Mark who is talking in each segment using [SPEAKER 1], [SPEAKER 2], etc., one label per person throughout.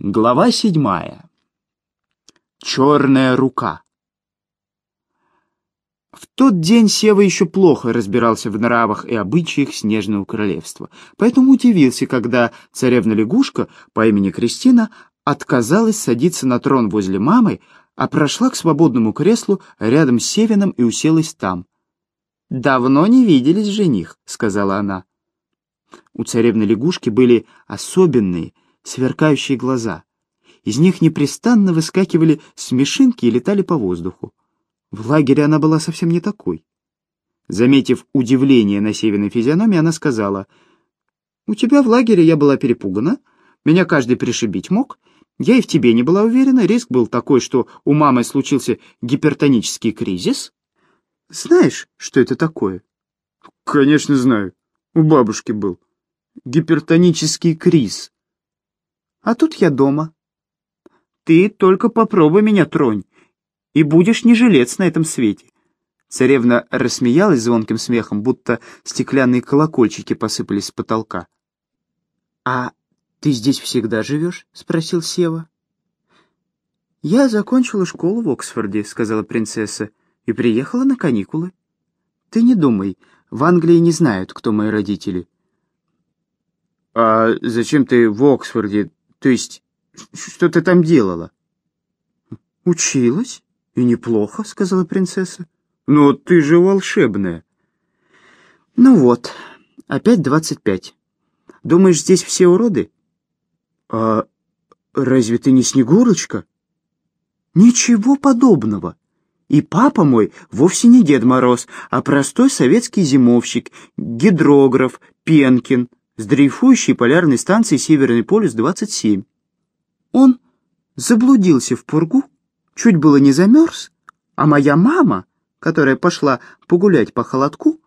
[SPEAKER 1] Глава седьмая. Черная рука. В тот день Сева еще плохо разбирался в нравах и обычаях Снежного Королевства, поэтому удивился, когда царевна-лягушка по имени Кристина отказалась садиться на трон возле мамы, а прошла к свободному креслу рядом с Севином и уселась там. «Давно не виделись, жених», — сказала она. У царевны-лягушки были особенные, сверкающие глаза. Из них непрестанно выскакивали смешинки и летали по воздуху. В лагере она была совсем не такой. Заметив удивление на Севиной физиономии, она сказала, «У тебя в лагере я была перепугана, меня каждый пришибить мог, я и в тебе не была уверена, риск был такой, что у мамы случился гипертонический кризис. Знаешь, что это такое?» «Конечно знаю, у бабушки был. Гипертонический криз. А тут я дома. Ты только попробуй меня тронь, и будешь не жилец на этом свете. Царевна рассмеялась звонким смехом, будто стеклянные колокольчики посыпались с потолка. — А ты здесь всегда живешь? — спросил Сева. — Я закончила школу в Оксфорде, — сказала принцесса, — и приехала на каникулы. Ты не думай, в Англии не знают, кто мои родители. — А зачем ты в Оксфорде? То есть, что ты там делала? Училась. И неплохо, сказала принцесса. Но ты же волшебная. Ну вот, опять двадцать пять. Думаешь, здесь все уроды? А разве ты не Снегурочка? Ничего подобного. И папа мой вовсе не Дед Мороз, а простой советский зимовщик, гидрограф Пенкин, с дрейфующей полярной станции Северный полюс-27. Он заблудился в пургу, чуть было не замерз, а моя мама, которая пошла погулять по холодку,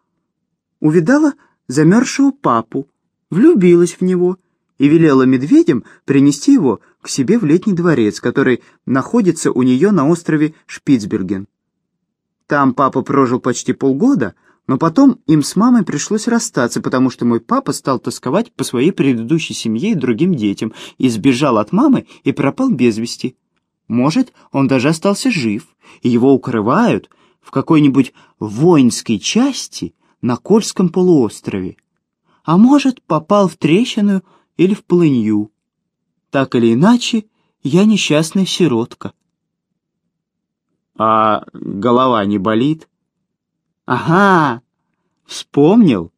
[SPEAKER 1] увидала замерзшего папу, влюбилась в него и велела медведям принести его к себе в летний дворец, который находится у нее на острове Шпицберген. Там папа прожил почти полгода — но потом им с мамой пришлось расстаться, потому что мой папа стал тосковать по своей предыдущей семье и другим детям, и сбежал от мамы и пропал без вести. Может, он даже остался жив, и его укрывают в какой-нибудь воинской части на Кольском полуострове. А может, попал в трещину или в полынью. Так или иначе, я несчастная сиротка. А голова не болит? «Ага, вспомнил.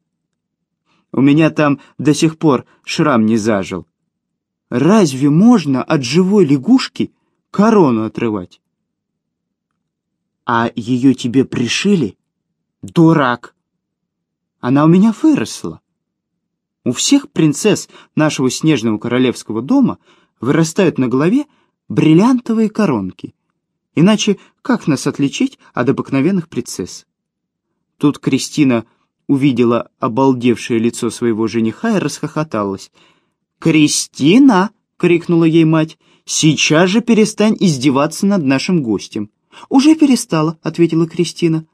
[SPEAKER 1] У меня там до сих пор шрам не зажил. Разве можно от живой лягушки корону отрывать?» «А ее тебе пришили?» «Дурак! Она у меня выросла. У всех принцесс нашего снежного королевского дома вырастают на голове бриллиантовые коронки. Иначе как нас отличить от обыкновенных принцесс?» Тут Кристина увидела обалдевшее лицо своего жениха и расхохоталась. «Кристина!» — крикнула ей мать. «Сейчас же перестань издеваться над нашим гостем». «Уже перестала», — ответила Кристина.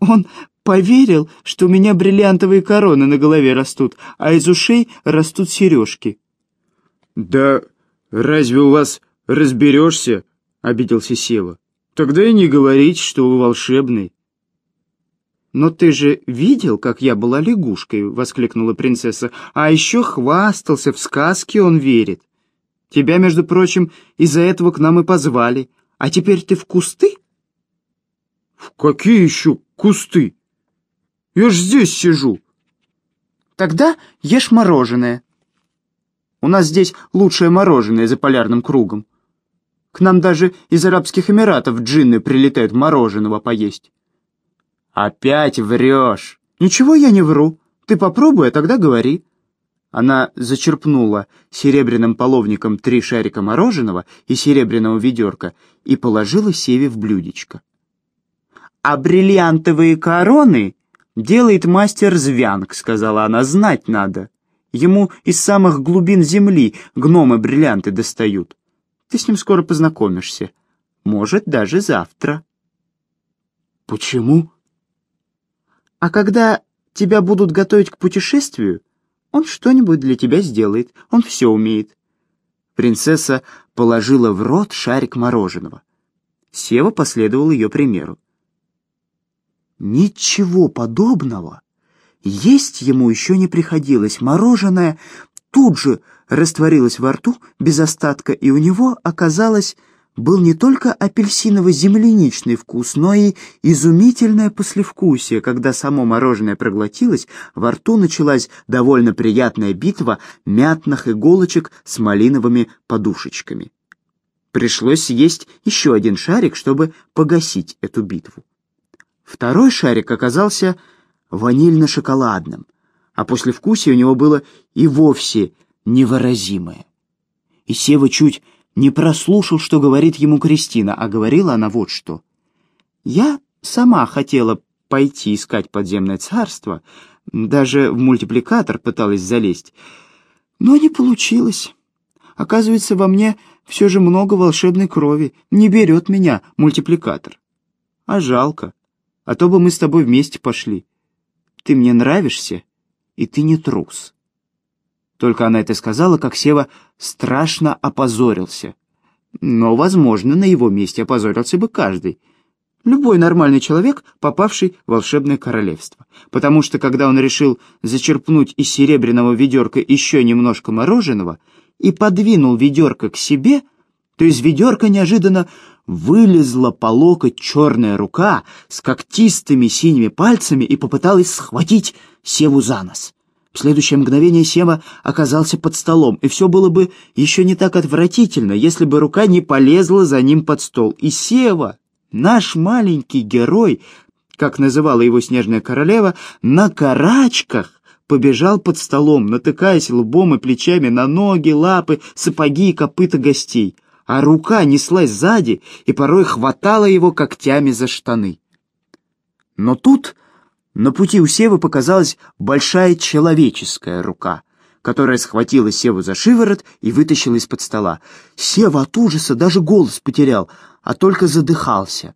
[SPEAKER 1] «Он поверил, что у меня бриллиантовые короны на голове растут, а из ушей растут сережки».
[SPEAKER 2] «Да разве у вас разберешься?» — обиделся Сева. «Тогда и не говорите, что вы волшебный».
[SPEAKER 1] «Но ты же видел, как я была лягушкой?» — воскликнула принцесса. «А еще хвастался, в сказки он верит. Тебя, между прочим, из-за этого к нам и позвали. А теперь ты в кусты?»
[SPEAKER 2] «В какие еще кусты? Я ж здесь сижу».
[SPEAKER 1] «Тогда ешь мороженое. У нас здесь лучшее мороженое за полярным кругом. К нам даже из Арабских Эмиратов джинны прилетают мороженого поесть». «Опять врешь!» «Ничего я не вру. Ты попробуй, а тогда говори». Она зачерпнула серебряным половником три шарика мороженого и серебряного ведерка и положила Севе в блюдечко. «А бриллиантовые короны делает мастер Звянг», — сказала она, — «знать надо. Ему из самых глубин земли гномы бриллианты достают. Ты с ним скоро познакомишься. Может, даже завтра».
[SPEAKER 2] «Почему?»
[SPEAKER 1] А когда тебя будут готовить к путешествию, он что-нибудь для тебя сделает, он все умеет. Принцесса положила в рот шарик мороженого. Сева последовал ее примеру. Ничего подобного есть ему еще не приходилось. Мороженое тут же растворилось во рту без остатка, и у него оказалось был не только апельсиново-земляничный вкус, но и изумительное послевкусие. Когда само мороженое проглотилось, во рту началась довольно приятная битва мятных иголочек с малиновыми подушечками. Пришлось съесть еще один шарик, чтобы погасить эту битву. Второй шарик оказался ванильно-шоколадным, а послевкусие у него было и вовсе невыразимое. И Сева чуть не прослушал, что говорит ему Кристина, а говорила она вот что. «Я сама хотела пойти искать подземное царство, даже в мультипликатор пыталась залезть, но не получилось. Оказывается, во мне все же много волшебной крови, не берет меня мультипликатор. А жалко, а то бы мы с тобой вместе пошли. Ты мне нравишься, и ты не трус». Только она это сказала, как Сева страшно опозорился. Но, возможно, на его месте опозорился бы каждый. Любой нормальный человек, попавший в волшебное королевство. Потому что, когда он решил зачерпнуть из серебряного ведерка еще немножко мороженого и подвинул ведерко к себе, то из ведерка неожиданно вылезла по локоть черная рука с когтистыми синими пальцами и попыталась схватить Севу за нос. В следующее мгновение Сева оказался под столом, и все было бы еще не так отвратительно, если бы рука не полезла за ним под стол. И Сева, наш маленький герой, как называла его снежная королева, на карачках побежал под столом, натыкаясь лбом и плечами на ноги, лапы, сапоги и копыта гостей, а рука неслась сзади и порой хватала его когтями за штаны. Но тут на пути у Севы показалась большая человеческая рука, которая схватила Севу за шиворот и вытащила из-под стола. Сева от ужаса даже голос потерял, а только задыхался.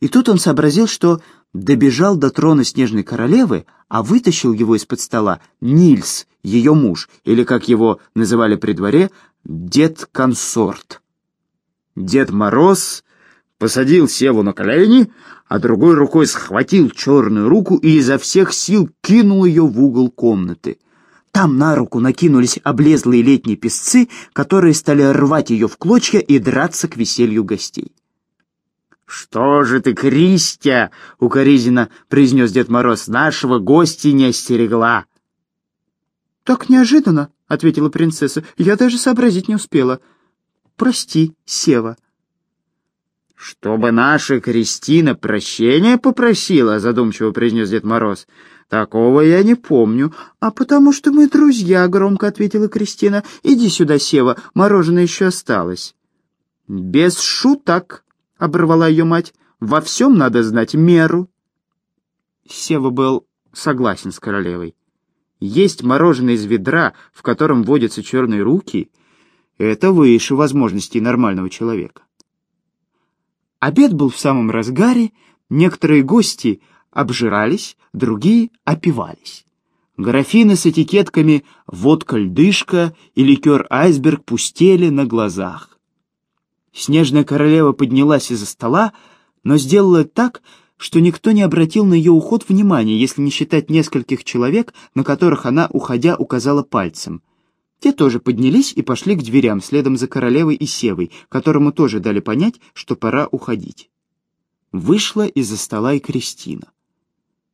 [SPEAKER 1] И тут он сообразил, что добежал до трона Снежной Королевы, а вытащил его из-под стола Нильс, ее муж, или, как его называли при дворе, дед-консорт. Дед Мороз посадил Севу на колени, а другой рукой схватил черную руку и изо всех сил кинул ее в угол комнаты. Там на руку накинулись облезлые летние песцы, которые стали рвать ее в клочья и драться к веселью гостей. «Что же ты, Кристия!» — укоризненно произнес Дед Мороз. «Нашего гостя не остерегла!» «Так неожиданно!» — ответила принцесса. «Я даже сообразить не успела. Прости, Сева».
[SPEAKER 2] «Чтобы наша Кристина прощения попросила», — задумчиво произнес Дед Мороз. «Такого я не помню».
[SPEAKER 1] «А потому что мы друзья», — громко ответила Кристина. «Иди сюда, Сева, мороженое еще осталось».
[SPEAKER 2] «Без шуток», — оборвала ее мать. «Во всем надо знать меру». Сева был согласен с королевой. Есть мороженое из ведра, в котором водятся черные руки, это выше возможностей нормального человека. Обед был в самом разгаре, некоторые гости обжирались, другие опивались. Графины с этикетками «водка-льдышка» и ликер-айсберг пустели на глазах. Снежная королева поднялась из-за стола, но сделала так, что никто не обратил на ее уход внимания, если не считать нескольких человек, на которых она, уходя, указала пальцем. Те тоже поднялись и пошли к дверям, следом за королевой и Севой, которому тоже дали понять, что пора уходить. Вышла из-за стола и Кристина.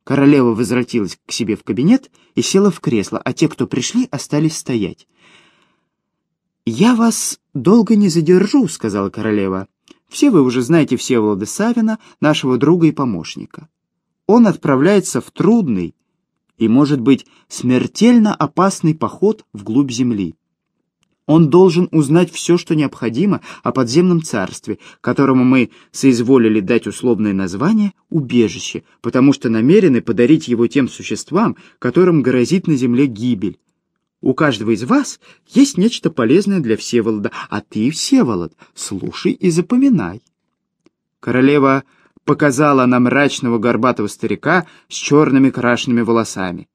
[SPEAKER 2] Королева возвратилась к себе в кабинет и села в кресло, а те, кто пришли, остались стоять. «Я вас долго не задержу», — сказала королева. «Все вы уже знаете Всеволода Савина, нашего друга и помощника. Он отправляется в трудный, и, может быть, смертельно опасный поход вглубь Земли. Он должен узнать все, что необходимо о подземном царстве, которому мы соизволили дать условное название «убежище», потому что намерены подарить его тем существам, которым грозит на Земле гибель. У каждого из вас есть нечто полезное для Всеволода, а ты, Всеволод, слушай и запоминай. Королева показала на мрачного горбатого старика с черными крашенными волосами.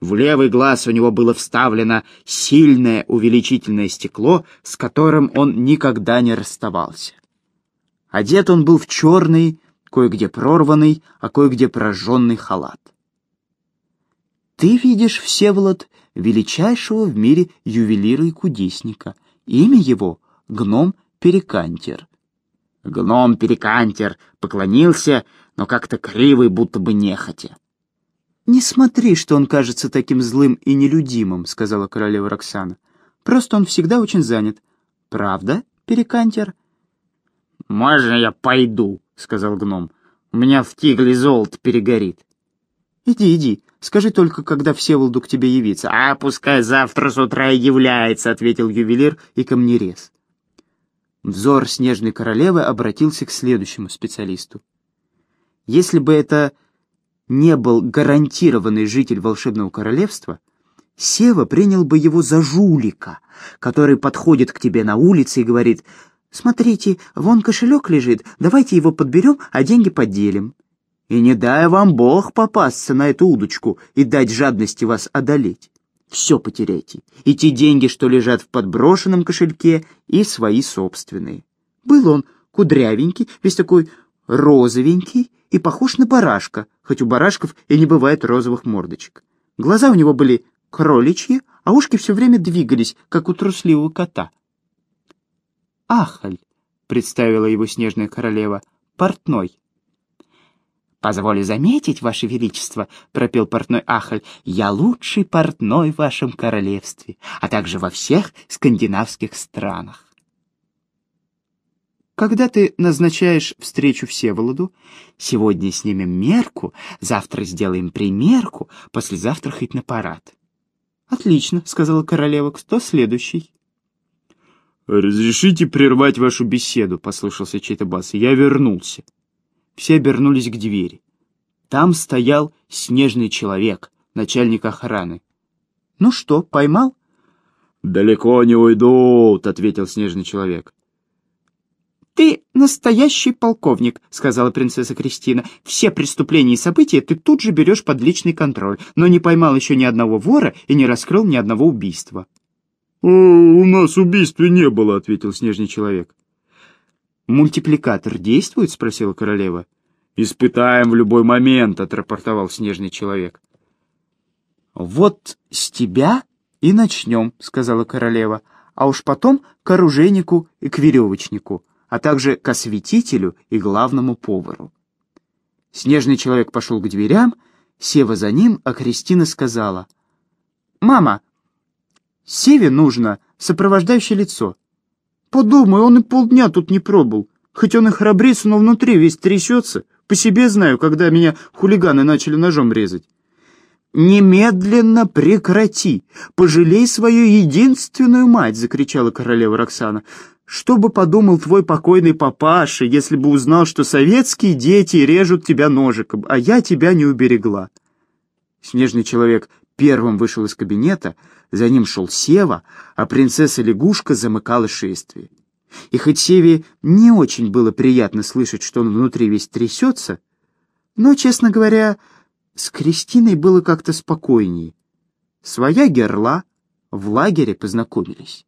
[SPEAKER 1] В левый глаз у него было вставлено сильное увеличительное стекло, с которым он никогда не расставался. Одет он был в черный, кое-где прорванный, а кое-где прожженный халат. Ты видишь, Всеволод, величайшего в мире ювелира и кудесника. Имя его — гном Перекантер. Гном Перекантер поклонился, но как-то кривый, будто бы нехотя. «Не смотри, что он кажется таким злым и нелюдимым», — сказала королева Роксана. «Просто он всегда очень занят. Правда, Перекантер?»
[SPEAKER 2] «Можно я пойду?» — сказал гном. «У меня в тигле золото перегорит».
[SPEAKER 1] «Иди, иди. Скажи только, когда Всеволоду к тебе явится».
[SPEAKER 2] «А пускай завтра с утра и является», — ответил ювелир и камнерез.
[SPEAKER 1] Взор снежной королевы обратился к следующему специалисту. Если бы это не был гарантированный житель волшебного королевства, Сева принял бы его за жулика, который подходит к тебе на улице и говорит «Смотрите, вон кошелек лежит, давайте его подберем, а деньги поделим». И не дай вам Бог попасться на эту удочку и дать жадности вас одолеть. Все потеряйте, и те деньги, что лежат в подброшенном кошельке, и свои собственные. Был он кудрявенький, весь такой розовенький и похож на барашка, хоть у барашков и не бывает розовых мордочек. Глаза у него были кроличьи, а ушки все время двигались, как у трусливого кота. «Ахаль», — представила его снежная королева, — «портной». «Позволю заметить, Ваше Величество», — пропел портной Ахаль, — «я лучший портной в вашем королевстве, а также во всех скандинавских странах». Когда ты назначаешь встречу Всеволоду, сегодня снимем мерку, завтра сделаем примерку, послезавтра хоть на парад. Отлично, сказала королева. Кто следующий?
[SPEAKER 3] «Разрешите прервать вашу беседу», — послышался чей-то бас. «Я вернулся».
[SPEAKER 1] Все обернулись к двери. Там стоял снежный человек, начальник охраны. «Ну что, поймал?»
[SPEAKER 3] «Далеко не уйдут», — ответил снежный человек.
[SPEAKER 1] «Ты настоящий полковник», — сказала принцесса Кристина. «Все преступления и события ты тут же берешь под личный контроль, но не поймал еще ни одного вора и не раскрыл ни одного убийства».
[SPEAKER 3] «О, у нас убийства не было», — ответил снежный человек.
[SPEAKER 1] «Мультипликатор действует?» — спросила королева.
[SPEAKER 3] «Испытаем в любой момент», — отрапортовал снежный человек.
[SPEAKER 1] «Вот с тебя и начнем», — сказала королева, «а уж потом к оружейнику и к веревочнику» а также к осветителю и главному повару. Снежный человек пошел к дверям, Сева за ним, а Кристина сказала, «Мама, Севе нужно сопровождающее лицо. Подумай, он и полдня тут не пробыл. Хоть он и храбрец, но внутри весь трясется. По себе знаю, когда меня хулиганы начали ножом резать. «Немедленно прекрати! Пожалей свою единственную мать!» — закричала королева Роксана. Что бы подумал твой покойный папаша, если бы узнал, что советские дети режут тебя ножиком, а я тебя не уберегла?» Снежный человек первым вышел из кабинета, за ним шел Сева, а принцесса-лягушка замыкала шествие. И хоть Севе не очень было приятно слышать, что он внутри весь трясется, но, честно говоря, с Кристиной было как-то спокойнее. Своя герла в лагере познакомились.